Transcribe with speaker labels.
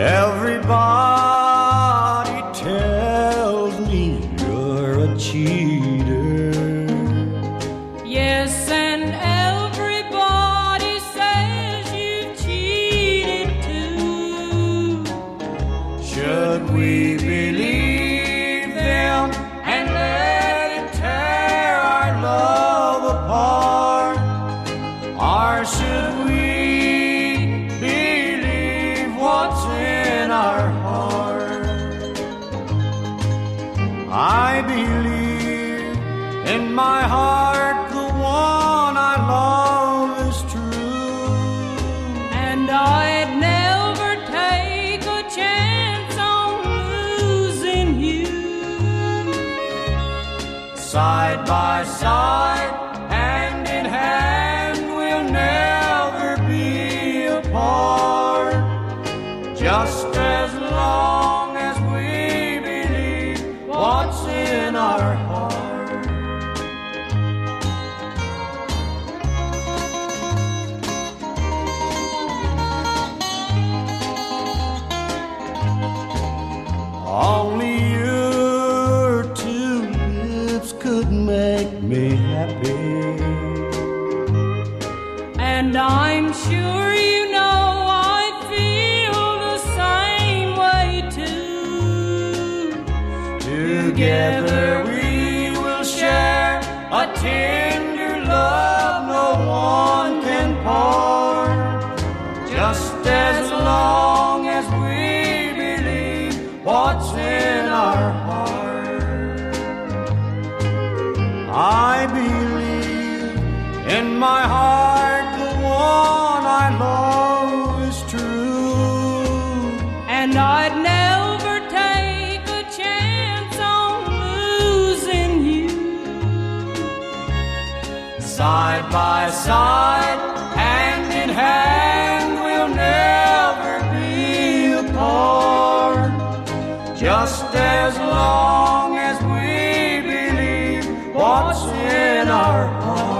Speaker 1: Everybody tells me you're a cheater.
Speaker 2: Yes, and everybody says you cheated too.
Speaker 1: Should we believe them and let it tear our love apart? Or should we? In my heart the one I love is true.
Speaker 2: And I'd never take a chance on losing you.
Speaker 1: Side by side, could make me happy.
Speaker 2: And I'm sure you know I feel the same way too.
Speaker 1: Together we will share a tender love no one can part. Just as long as we believe what's in our heart. I believe in my heart the one I love is true.
Speaker 2: And I'd never take a chance on losing you.
Speaker 1: Side by side, hand in hand, we'll never be apart. Just as long in our hearts.